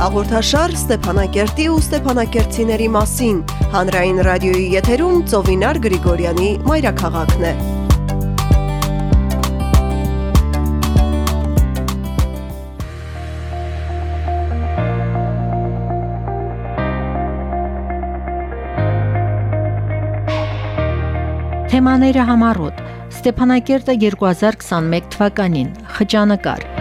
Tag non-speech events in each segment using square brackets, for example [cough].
Հաղորդաշար Ստեփանակերտի ու Ստեփանակերտցիների մասին հանրային ռադիոյի եթերում Ծովինար Գրիգորյանի մայրաքաղաքն է։ Թեմաները համառոտ. Ստեփանակերտը 2021 թվականին. Խճանկար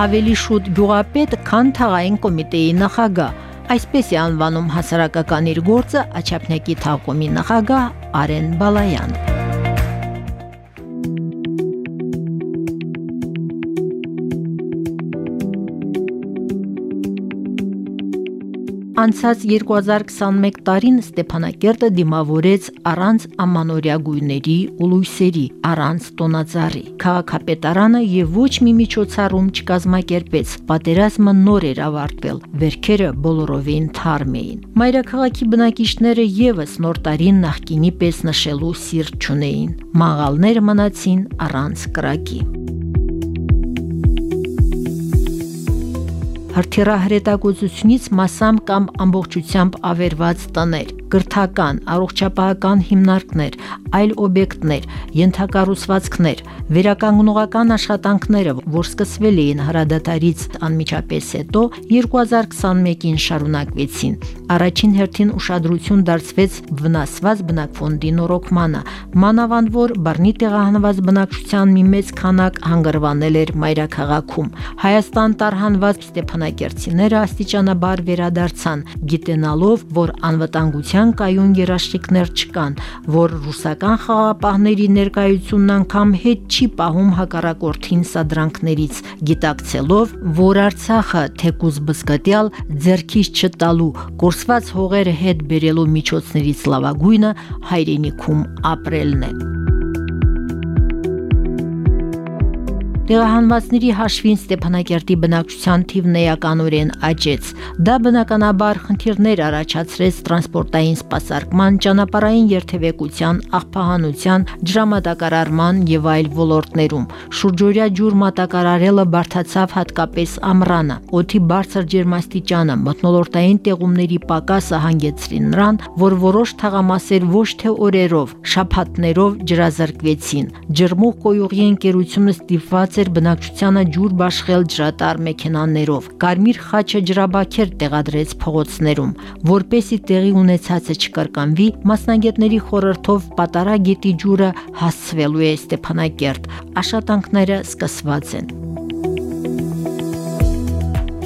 Ավելի շուտ գյուղապետ, քան թաղային կոմիտեի նախագահ Այսպես է անվանում հասարակական իր գործը Աչափնյակի թաղկոմի նախագահ Արեն Բալայան Անցած 2021 տարին Ստեփանակերտը դիմավորեց առանց ամանորյա գույների ու լույսերի, առանց տոնածառի։ Քաղաքապետարանը եւ ոչ մի միջոցառում չկազմակերպեց։ Պատերազմը նոր էր ավարտվել, վերքերը բոլորովին թարմ էին։ Մայրաքաղաքի բնակիչները եւս նոր տարին նախկինի պես նշելու սիրտ չունեին։ Մաղալներ մնացին առանց կրակի։ հրթիռահրետակոծությունից մասամբ կամ ամբողջությամբ ավերված տներ կրթական, առողջապահական հիմնարկներ, այլ օբյեկտներ, ենթակառուցվածքներ, վերականգնողական աշխատանքները, որ սկսվել էին հրադադարից անմիջապես հետո 2021-ին շարունակվեցին։ Առաջին հերթին ուշադրություն դարձվեց վնասված բնակֆոնդի նորոգմանը, մանավանդ որ բռնի տեղահանված բնակչության մի մեծ քանակ հանգրվանել էր մայրաքաղաքում։ Հայաստան տարհանված Ստեփանակերտցիները աստիճանաբար վերադարձան, գիտենալով, որ անվտանգության կայուն երաշխիքներ չկան, որ ռուսական խաղապահների ներկայությունն անգամ հետ չի պահում հակառակորդին սադրանքներից, գիտակցելով, որ Արցախը թեկուզ բսկատյալ ձերքից չտալու, կորսված հողերը հետ բերելու միջոցներից լավագույնը հայրենիքում ապրելն է։ Տեղահանվածների հաշվին Ստեփանակերտի բնակչության թիվն էականորեն աճեց։ Դա բնականաբար խնդիրներ առաջացրեց տրանսպորտային սպասարկման, ճանապարհային երթևեկության, աղբահանության, ջրամատակարարման եւ այլ ոլորտներում։ Շուրջօրյա ջուր մատակարարելը բարթացավ հատկապես ամռանը։ Օդի բարձր ջերմաստիճանը, մթնոլորտային տեղումների պակասը հանգեցրին նրան, որ որոշ թաղամասեր ոչ թե օրերով, շաբաթներով ջրազրկվեցին։ Ջրմուղ կոյուղի ընկերությունը ստիպված էր բնակչությանը ջուր բաշխել ջրատար մեքենաներով։ Կարմիր խաչը ջրաբաքեր տեղադրեց փողոցներում, որպեսի տեղի ունեցածը չկրկնվի, մասնագետների խորհրդով պատարագետի ջուրը հասցվելու է Ստեփանակերտ։ Աշխատանքները սկսված են։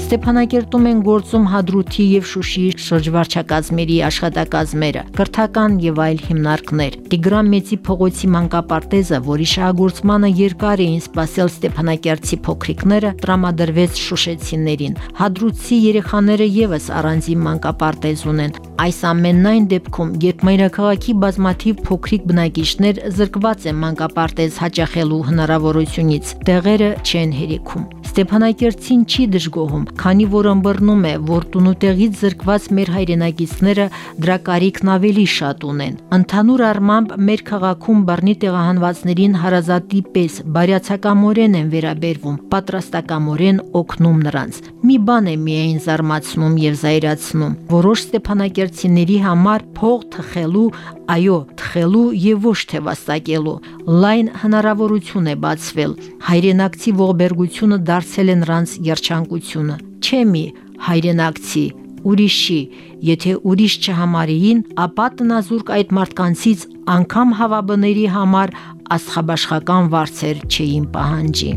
Ստեփանակերտում են գործում Հադրութի եւ Շուշիի շրջվարչակազմերի աշխատակազմերը, կրթական եւ այլ հիմնարկներ։ Տիգրան Մեծի փողոցի մանկապարտեզը, որի շահագործմանը երկար էին սպասել Ստեփանակերտի փոքրիկները, տրամադրվեց շուշեցիներին։ Հադրութի երեխաները եւս առանձին մանկապարտեզ ունեն։ Այս ամենն այն դեպքում, երբ մայրաքաղաքի բազմաթիվ փոքրիկ բնակիչներ զրկված են մանկապարտեզ հաճախելու հնարավորությունից, տեղերը չեն հերիքում։ Ստեփանակերտին չի դժգոհում, քանի որ ըմբռնում է, որ տունուտեղից զրկված մեր հայրենակիցները դրա կարիքն ավելի շատ ունեն։ Ընդհանուր առմամբ մեր քաղաքում բռնի տեղահանվածներին հարազատի պես բարյացակամորեն են վերաբերվում, պատրաստակամորեն օգնում նրանց։ Մի բան է միայն զարմացնում եւ զայրացնում։ Որոշ ստեփանակերտցիների համար փող թխելու, այո, թխելու եւ ոչ թե վաստակելու լայն հնարավորություն է բացվել։ Հայրենակցի ողբերգությունը դարձել է նրանց երջանկությունը։ Չէ մի հայրենակցի ուրիշի, եթե ուրիշ չհամարեին, ապա տնազուրկ այդ մարդկանցից անգամ հավաբների համար աստղաբաշխական վարձեր չէին պահանջի։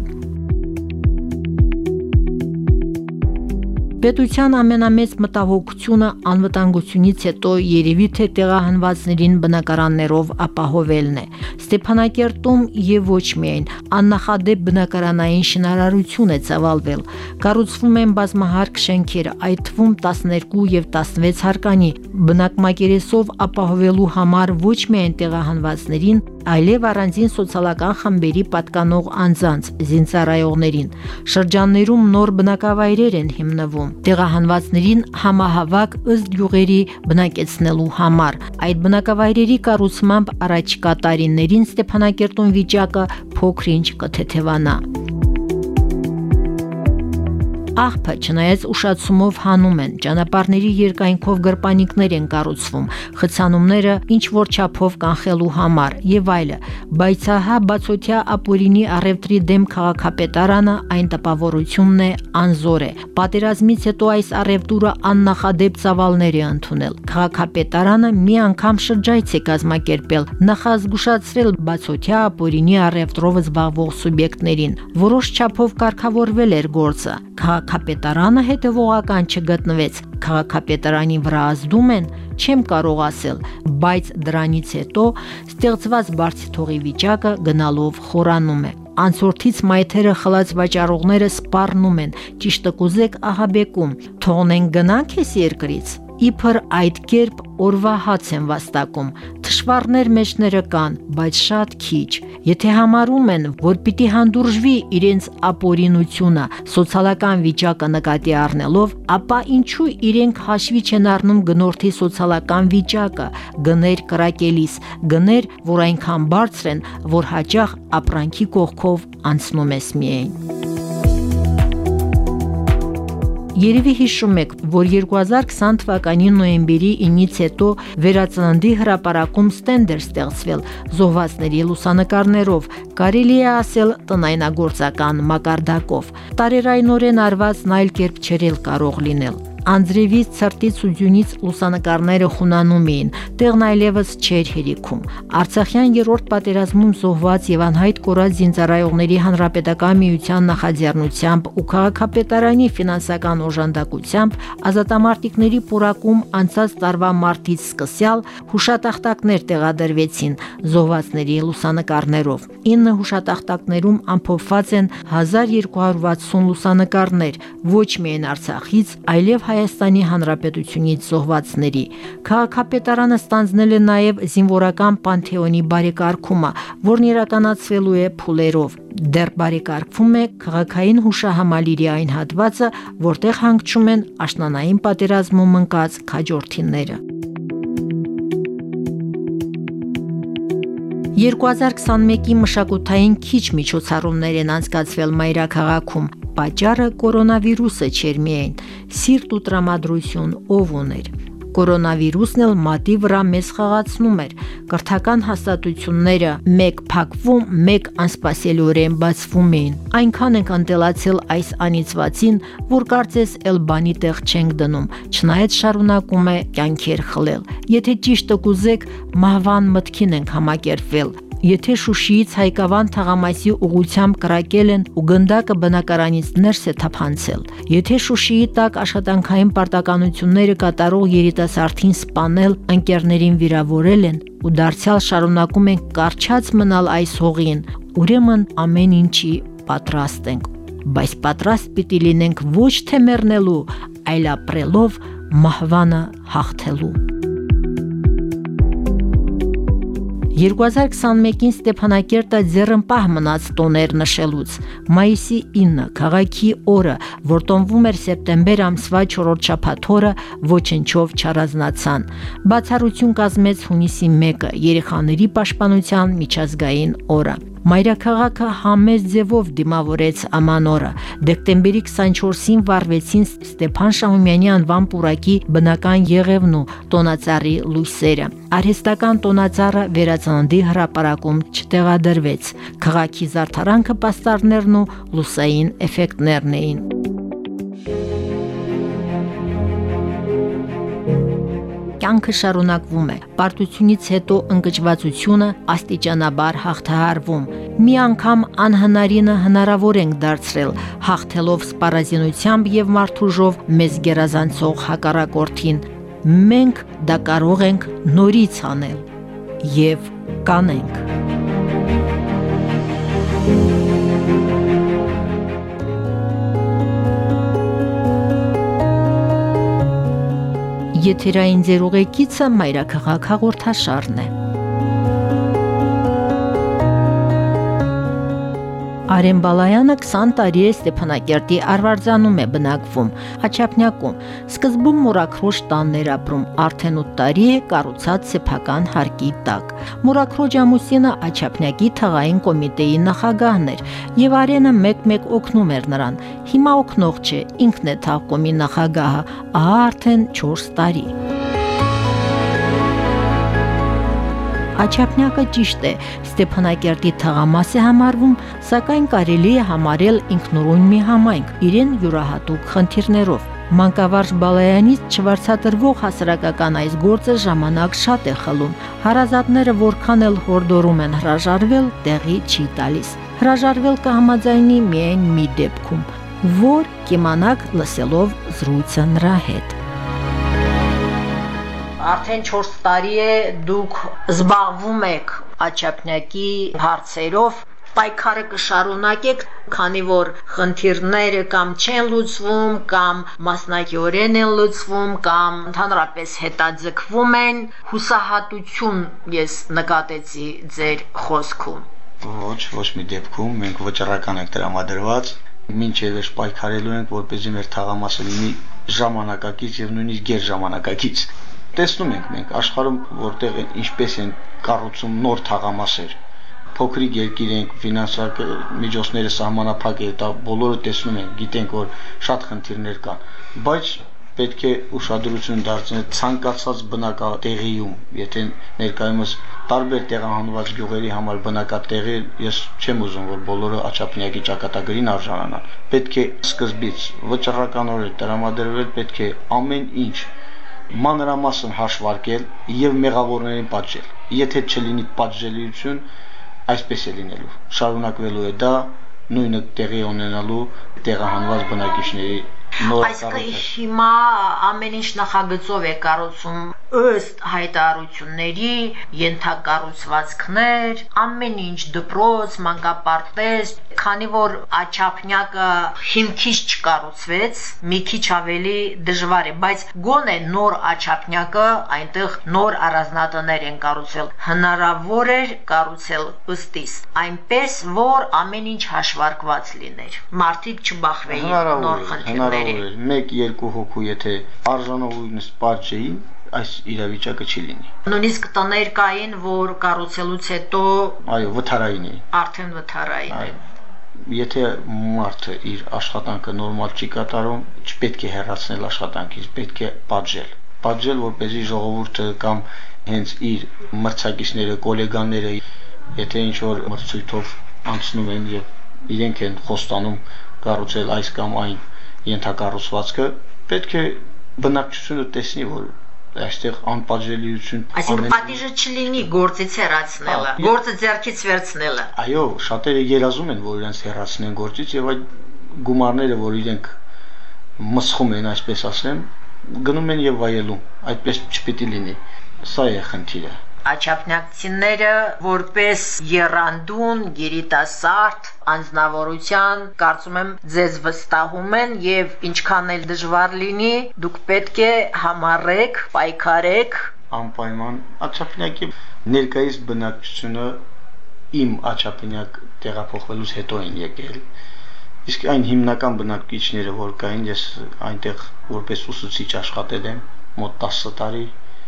Պետության ամենամեծ մտահոգությունը անվտանգությունից հետո երևի թե տեղահանվածներին բնակարաններով ապահովելն է։ Ստեփանակերտում եւ ոչ միայն աննախադեպ բնակարանային շինարարություն է ծավալվել։ Կառուցվում են բազմահարկ շենքեր, այդ թվում 12 եւ 16 հարկանի, բնակմակերեսով ապահովելու համար ոչ միայն տեղահանվածներին, այլև առանձին սոցիալական խմբերի պատկանող անձանց, զինծառայողներին։ Շրջաններում նոր բնակավայրեր են հիմնվում տեղահանվածներին համահավաք ըստ յուղերի բնակեցնելու համար։ Այդ բնակավայրերի կառուցմամբ առաջիկա տարիներին Ստեփանակերտում վիճակը փոքրինչ կթեթևանա։ Աղբը չնայած ուշացումով հանում են, ճանապարհների երկայնքով գրպանիկներ են կառուցվում, խցանումները ինչ որ չափով կանխելու համար եւ այլը, բայց ահա բացօթյա ապօրինի առևտրի դեմ քաղաքապետարանը այն տպավորությունն է անզոր է։ Պատերազմից հետո այս առևտուրը աննախադեպ ծավալներ է ընդունել։ Քաղաքապետարանը մի անգամ շրջայց է կազմակերպել, նախազգուշացրել բացօթյա ապօրինի առևտրով զբաղվող սուբյեկտներին։ Որոշ չափով կարգավորվել էր գործը։ Քաղաքապետարանը հետևողական չգտնվեց։ Քաղաքապետարանի վրա ազդում են, չեմ կարող ասել, բայց դրանից հետո ստեղծված բարձիթողի վիճակը գնալով խորանում է անցորդից մայթերը խլած վաճառողները սպառնում են, ճիշտը կուզեք ահաբեկում, թողնեն գնանք էս երկրից։ Իբր այդ կերպ օրվա հաց են վաստակում։ Թշվառներ մեջները կան, բայց շատ քիչ։ Եթե համարում են, որ պիտի հանդուրժվի իրենց ապօրինությունը, սոցիալական վիճակը նկատի առնելով, ապա ինչու իրենք հաշվի չեն առնում գնորդի սոցիալական վիճակը, գներ կրակելիս, գներ, որ այնքան բարձր են, որ հաճախ ապրանքի կողքով անցնում ես միայն։ Երևի հիշում եք, որ 2020 թվականի նոյեմբերի 9-ից հետո վերածննդի հրապարակում ստենդ էր ստեղծվել զոհվածների լուսանկարներով, կարելի է ասել տնայնագործական մակարդակով։ Տարերայնորեն արված նայլ կերպ չերել կարող լինել անձրևից, ցրտից ու ձյունից լուսանկարները խունանում էին, տեղն այլևս չէր հերիքում։ Արցախյան երրորդ պատերազմում զոհված եւ անհայտ կորած զինծառայողների հանրապետական միության նախաձեռնությամբ ու քաղաքապետարանի ֆինանսական օժանդակությամբ ազատամարտիկների պուրակում անցած տարվա մարտից սկսյալ հուշատախտակներ տեղադրվեցին զոհվածների լուսանկարներով։ 9 հուշատախտակներում ամփոփված են 1260 լուսանկարներ ոչ միայն Արցախից, այլև հայ Հայաստանի Հանրապետությունից զոհվածների։ Քաղաքապետարանը ստանձնել է նաև զինվորական պանթեոնի բարեկարգումը, որն իրականացվելու է փուլերով։ Դեռ բարեկարգվում է քաղաքային հուշահամալիրի այն հատվածը, որտեղ հանգչում են աշնանային պատերազմում ընկած քաջորդիները։ 2021-ի մշակութային քիչ միջոցառումներ են անցկացվել Մայրաքաղաքում պատճառը կորոնավիրուսը չէր միայն, սիրտ ու տրամադրություն ով ուներ։ Կորոնավիրուսն էլ մատի վրա մեզ խաղացնում էր։ Կրթական հաստատությունները մեկ փակվում, մեկ անսպասելիորեն բացվում էին։ Այնքան ենք անտելացել այս անիծվածին, որ կարծես էլ բանի տեղ չենք դնում, չնայած շարունակում է կյանքեր խլել։ Եթե ճիշտը կուզեք, մահվան մտքին ենք համակերպվել, Եթե Շուշիից Հայկավան թաղամասի ուղությամբ կրակել են ու գնդակը բնակարանից ներս է թափանցել, եթե Շուշիի տակ աշխատանքային պարտականությունները կատարող երիտասարդին սպանել, ընկերներին վիրավորել են ու դարձյալ շարունակում են կարճած մնալ այս հողին, ուրեմն ամեն ինչի պատրաստ ենք բայց պատրաստ պիտի լինենք ոչ թե մեռնելու, այլ ապրելով մահվանը հաղթելու։ 2021-ին Ստեփանակերտը ձեռնպահ մնաց տոներ նշելուց։ Մայիսի 9 քաղաքի օրը, որ տոնվում էր սեպտեմբեր ամսվա 4-րդ շաբաթօրը, ոչնչով չառանձնացան։ Բացառություն կազմեց հունիսի 1-ը երեխաների պաշտպանության միջազգային օրը։ Մայրաքաղաքը համեծ ձևով դիմավորեց ամանորը։ Դեկտեմբերի 24-ին վառվեցին Ստեփան Շահումյանի անվան պուրակի բնական եղևն ու տոնածառի լույսերը։ Արհեստական տոնածառը վերածննդի հրապարակում չտեղադրվեց։ Քաղաքի զարդարանքը պաստառներն ու լուսային էֆեկտներն էին։ կյանքը շարունակվում է։ Պարտությունից հետո ընկճվածությունը աստիճանաբար հաղթահարվում։ Մի անգամ անհնարինը հնարավոր ենք դարձրել, հաղթելով սպառազինությամբ եւ մարդուժով մեզ գերազանցող հակառակորդին։ Մենք դա կարող ենք նորից անել եւ կանենք։ Եթերային ձեր ուղեկիցը Մայրաքաղաք հաղորդաշարն է։ Արեն Բալայանը 20 տարի է Ստեփանակերտի Արվարձանում է բնակվում, Աչափնյակում։ Սկզբում Մուրաքրոջ տաններ ապրում, արդեն 8 տարի է կառուցած սեփական հարկի տակ։ Մուրաքրոջ ամուսինը Աչափնյակի թղային կոմիտեի նախագահն էր, եւ Արենը մեկ-մեկ օգնում էր նրան։ Հիմա օգնող չէ, ինքն է թաղկոմի նախագահը, ահա արդեն 4 տարի։ Աչափնյակը ճիշտ է, Ստեփանակերտի թղամաս է համարվում, սակայն կարելի է համարել ինքնուրույն մի համայնք, իրեն յուրահատուկ խնդիրներով։ Մանկավարժ Բալայանից չվարցատրվող հասարակական այս գործը ժամանակ շատ է խլում։ Հարազատները որքան էլ հորդորում են հրաժարվել, տեղի չի տալիս։ Հրաժարվել կհամաձայնի միայն մի դեպքում, որ կիմանաք լսելով զրույցը նրա հետ արդեն 4 տարի է դուք զբաղվում եք աչափնյակի հարցերով պայքարը կշարունակեք, քանի որ խնդիրները կամ չեն լուծվում, կամ մասնակիորեն են լուծվում, կամ ընդհանրապես հետաձգվում են, հուսահատություն ես նկատեցի ձեր խոսքում։ Ոչ, ոչ մի դեպքում մենք վճռական ենք տրամադրված, մինչև էս պայքարելու ենք, որպեսզի մեր թաղամասը լինի ժամանակակից եւ նույնիսկ գերժամանակակից տեսնում ենք մենք աշխարհում որտեղ ինչպես են կառուցում նոր թաղամասեր փոքրիկ երկիր ենք ֆինանսակ միջոցները սահմանափակ է դա բոլորը տեսնում են գիտենք որ շատ խնդիրներ կան բայց պետք է ուշադրություն դարձնել ցանկացած բնակատեղիում եթե ներկայումս տարբեր տեղահանված գյուղերի համար բնակատեղի ես չեմ ուզում որ բոլորը աչափնյակի ճակատագրին արժանանան պետք է սկզբից վճռականորեն տրամադրվել պետք է ամեն ինչ մանրամասն հաշվարկել եւ մեղավորներին պատժել։ Եթե չլինի պատժելիություն, այսպես է լինելու։ Շարունակվելու է դա նույնը տեղի ունենալու տեղահանված բնակիչների նոր Այսինքն հիմա ամեն ինչ նախագծով է կառուցում ըստ հայտարարությունների ենթակառուցվածքներ, ամեն ինչ դպրոց, մանկապարտեզ, քանի որ աչափնյակը հիմքից չկառուցվեց, մի քիչ ավելի դժվար է, բայց գոնե նոր աչափնյակը այնտեղ նոր առանձնատներ են կառուցվել։ Հնարավոր էր կառուցել ըստիս, այնպես որ ամեն ինչ հաշվարկված լիներ։ Մարդիկ չբախվեին նոր խնդիրների։ Հնարավոր էր 1-2 հոգու եթե արժանողույնս պատժեին, այս իրավիճակը չի լինի։ Նույնիսկ տներ կային, որ կառուցելուց հետո այո, վթարային էին։ Արդեն վթարային են եթե մարդը իր աշխատանքը նորմալ չի կատարում, չպետք է հեռացնել աշխատանքից, պետք է պատժել։ Պատժել, որպեսզի ժողովուրդը կամ հենց իր մրցակիցները, գոլեգաները, եթե ինչ որ մրցույթով անցնում են եւ իրենք են խոստանում կառուցել այս կամ այն ենթակառուցվածքը, պետք է բնակչությունը տեսնի, որ այստեղ անպատժելիություն Այսինքն պատիժը չլինի գործից հեռացնելը, գործը ձեռքից վերցնելը։ Այո, շատերը երազում են, որ իրենց հեռացնեն գործից եւ այդ գումարները, որ իրենք մսխում են, այսպես ասեմ, գնում են եւ վայելում։ Այդպես չպիտի լինի։ Սա է խնդիրը աչափնյակցիները որպես երանդուն գերիտասարդ անznավորության կարծում եմ ձեզ վստահում են եւ ինչքան էլ դժվար լինի դուք պետք է համառեք, պայքարեք անպայման աչափնյակի ներկայիս բնակչությունը իմ աչափնյակ տեղափոխվելուց հետո են եկել իսկ այն հիմնական բնակիչները որ կային ես այնտեղ որպես ուսուցիչ աշխատել եմ մոտ 10 տարի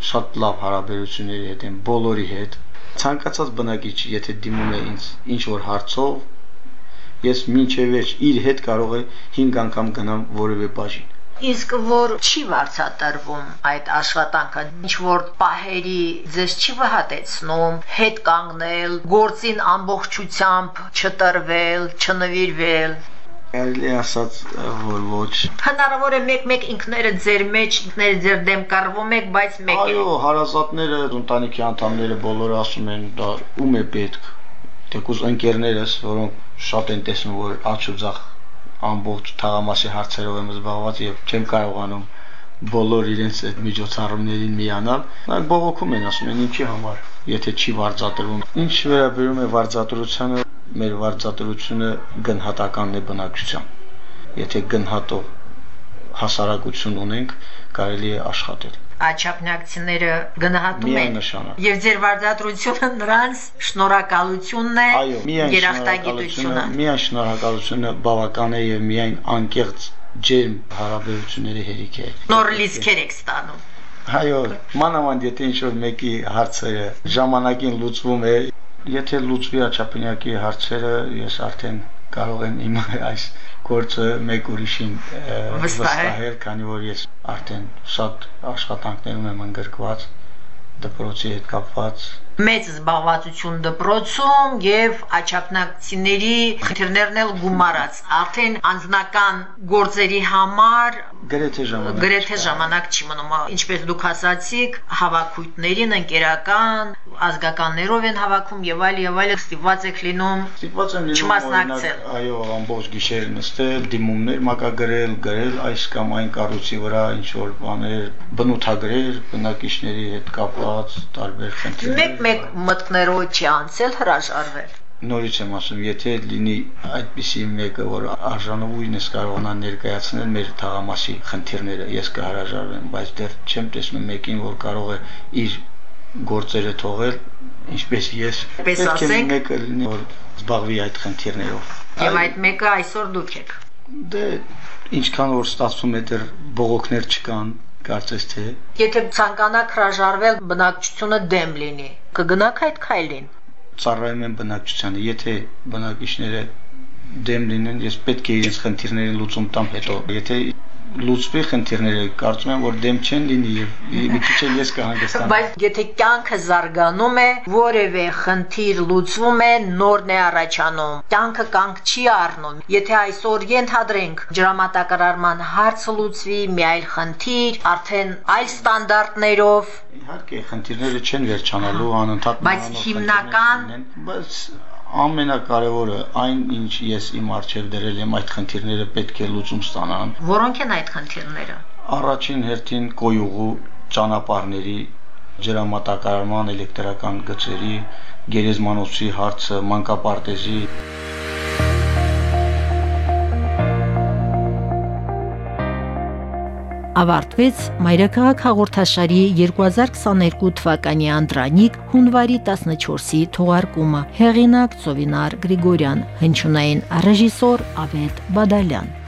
շատ լավ հարաբերությունների հետ եմ բոլորի հետ ցանկացած բնակիչ եթե դիմում է ինձ ինչ որ հարցով ես մինչև վերջ իր հետ կարող է 5 անգամ գնամ որևէ բաժին Իսկ որ չի վարչատրվում այդ աշխատանքը, ինչ որ պահերի ձեզ չի վհատեցնում հետ կանգնել, գործին ամբողջությամբ չտրվել, չնվիրվել Կարելի ասած որ ոչ։ Հնարավոր է մեկ-մեկ ինքները ձեր մեջ, ինքները ձեր դեմ կռվում եք, բայց մեկ է։ Այո, հարազատները, ընտանիքի անդամները բոլորը ասում են, դա ում է պետք։ Թեկուզ ընկերներս, որոնք շատ են տեսնում, որ աչ ու ձախ ամբողջ թաղամասի հարցերով եմ զբաղված եւ չեմ կարողանում բոլոր իրենց այդ միջոցառումներին միանալ, նրանք բողոքում են, ասում են ինչի համար, եթե չի վարձատրվում։ Ինչ վերաբերում է վարձատրությանը, մեր վարձատրությունը գնահատականն է բնակչության։ Եթե գնահատող հասարակություն ունենք, կարելի է աշխատել։ աչափնյակցիները գնահատում են եւ ձեր վարձատրությունը նրանց շնորհակալությունն է երախտագիտությունը միայն շնորհակալությունը բավական է եւ միայն անկեղծ ջերմ հարաբերությունների հերիք է։ նոր լիցքեր եք ստանում Այո, մանավանդ եթե ինչ-որ մեկի հարցերը ժամանակին լուծվում է, եթե լուծվի աչափնյակի հարցերը, ես արդեն կարող եմ իմ [laughs] այս գործը մեկ ուրիշին վստահել, քանի որ ես արդեն շատ աշխատանքներում եմ ընդգրկված դպրոցի հետ կապված մեծ զբաղվածություն դպրոցում եւ աչափնակցիների խնդիրներն էլ գումարած արդեն անձնական գործերի համար գրեթե ժամանակ գրեթե ժամանակ չի մնում ինչպես դուք ասացիք հավաքույտներին ընկերական ազգականներով են հավաքում եւ այլ եւ այլ ստիպված եք լինում Ստիպված եմ լինում Չմասնակցել։ այո, ամբողջ գիշեր նստել, դիմումներ մակագրել, գրել այս կամ այն կառույցի վրա ինչ որ բաներ, բնութագրեր, բնակիչների հետ կապված տարբեր խնդիրներ։ մեկ-մեկ մտքներով չի անցել հրաժարվել Նորից եմ ասում, եթե լինի այդպիսի մեկը, որ արժանովույնս կարողանա ներկայացնել մեր թաղամասի խնդիրները, ես կհրաժարվեմ, բայց դեռ չեմ տեսնում մեկին, որ կարող է իր գործերը թողել, ինչպես ես։ Պես ասենք- մեկը լինի, որ զբաղվի այդ խնդիրներով։ Այո, այդ մեկը այսօր դուք եք Դե ինչքան որ ստացվում է դեռ բողոքներ չկան, կարծես թե եթե ցանկանաք հրաժարվել բնակչությունը դեմ լինի կգնաք այդ քայլին ծառայում են բնակչությանը։ Եթե բնակիչները դեմ լինեն, ես պետք է իրենց խնդիրների լուծում տամ հետո։ Եթե լուծվի խնդիրները, կարծում եմ, որ դեմ չեն լինի եւ մի քիչ էլ ես կհանգստանամ։ բայց եթե կյանքը զարգանում է որևէ խնդիր լուծվում է նորն է առաջանում կյանքը կանգ չի առնում եթե այսօր ենթադրենք ջրամատակարարման հարցը լուծվի մի այլ խնդիր արդեն այլ ստանդարտներով Իհարկե, խնդիրները չեն վերջանալու անընդհատ Բայց հիմնական- բայց ամենակարևորը այն ինչ ես իմ արժև դրել եմ այդ խնդիրները պետք է լուծում ստանան որոնք են այդ խնդիրները? Առաջին հերթին կոյուղու ճանապարհների ջրամատակարարման էլեկտրական գծերի գերեզմանոցի հարցը, մանկապարտեզի ավարտվեց Մայրաքաղաք հաղորդաշարի 2022 թվականի անդրանիկ հունվարի 14-ի թողարկումը։ Հեղինակ Ծովինար Գրիգորյան, հնչյունային ռեժիսոր Ավետ Բադալյան։